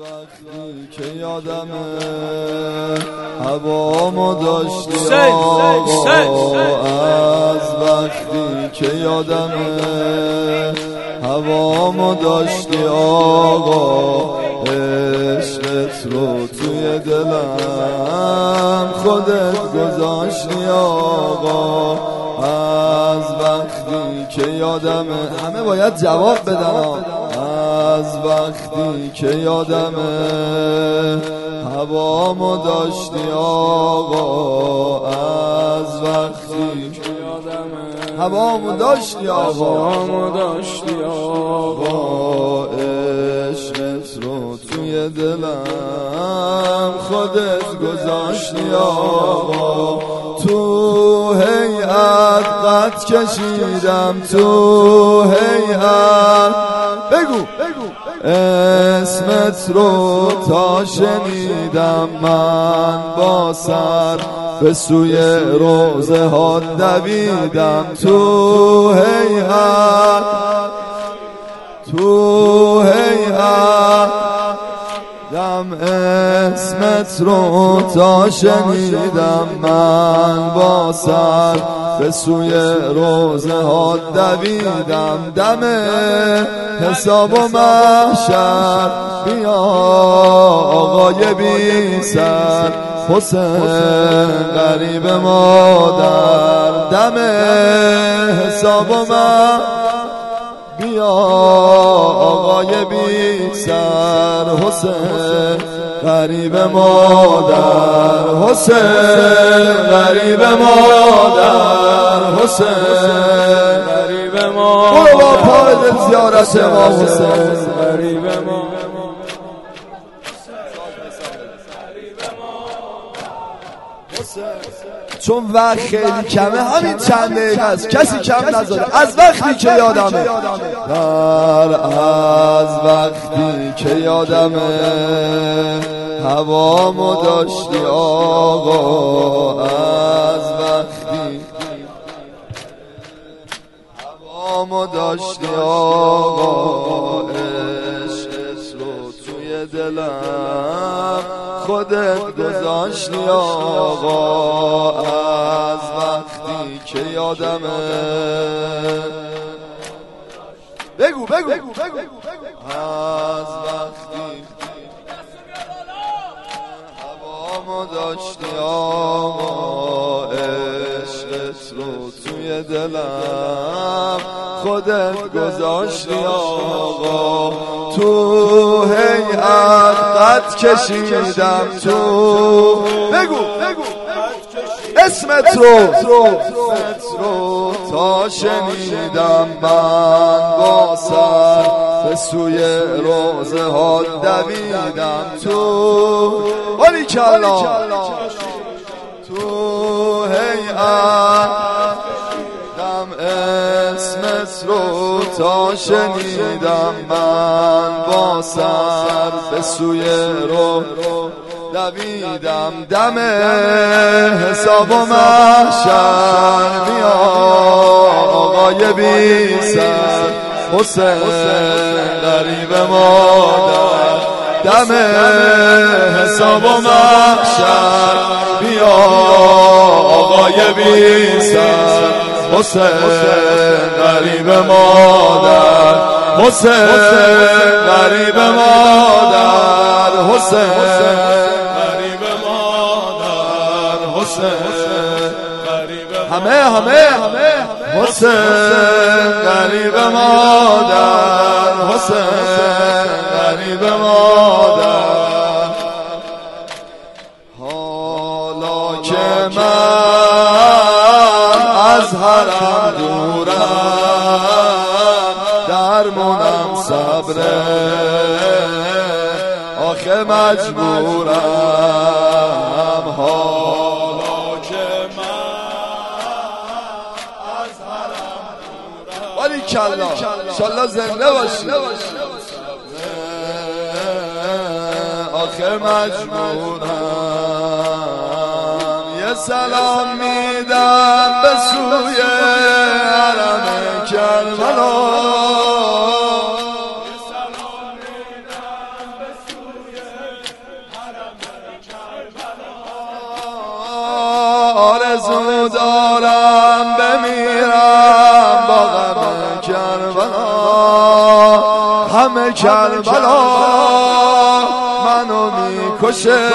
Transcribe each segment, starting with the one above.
وقتی که یادم هوامو داشتی آقا از وقتی که یادم هوامو داشتی آقا عشقت رو توی دلم خودت گذاشتی آقا از وقتی که یادم همه باید جواب بدن از وقتی که یادمه هوامو داشتی آقا از وقتی که یادمه هوامو داشتی آقا. هوامو داشتی آقا. عشقت رو توی دلم خودت گذاشتی آقا. تو هیئت قد کشیدم تو بگو اسمت رو تا شنیدم من با سر به سوی روزه ها دویدم. تو هیئت تو هیئت دم اسمت رو تا شنیدم من با سر به سوی روزه ها دویدم دم حساب و محشر. بیا آقای بی سر. حسین غریب مادر. دم حساب و بیا آقای بی سر. حسین غریب مادر. حسین غریب مادر. حسین غریب ما. برو با پای زیارت ما حسین غریب ما. چون وقت خیلی کمه همین چند دقیقه است. کسی کم نذاره. از وقتی که یادمه. در از وقتی که یادمه. هوامو داشتی آقا داشتی آقا عشق رو توی دلم خودت گذاشتی آقا. از وقتی که یادمه. بگو بگو بگو بگو. از وقتی هوامو داشتی آقا عشقت رو توی دلم خودت گذاشتی آقا. تو هیئت قد کشیدم تو. بگو اسمت رو تا شنیدم من با سر به سوی روزه ها دویدم تو. ولی کلا تو هیئت رو تا شنیدم من با سر به سوی رو دویدم. دم حساب و محشر بیا آقای بی سر. حسین غریب مادر. دم حساب و محشر بیا آقای بی سر. حسین غریب مادر. حسین غریب مادر. حسین غریب مادر. حسین همه همه. حسین غریب مادر. حسین غریب مادر. حالا که من آخه مجبورم. حالا که من از حرم دورم. ولی کلا انشالله زنده باشی. آخه مجبورم. یه سلام میدم به سوی حرم کربلا. منو می‌کشه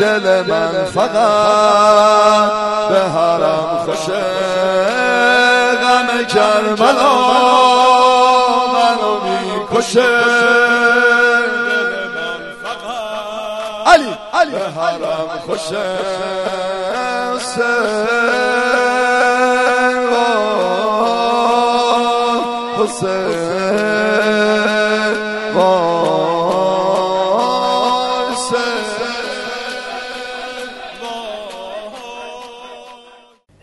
دل من فقط به حرم خوشه غم کربلا منو می‌کشه علی علی به حرم خوشه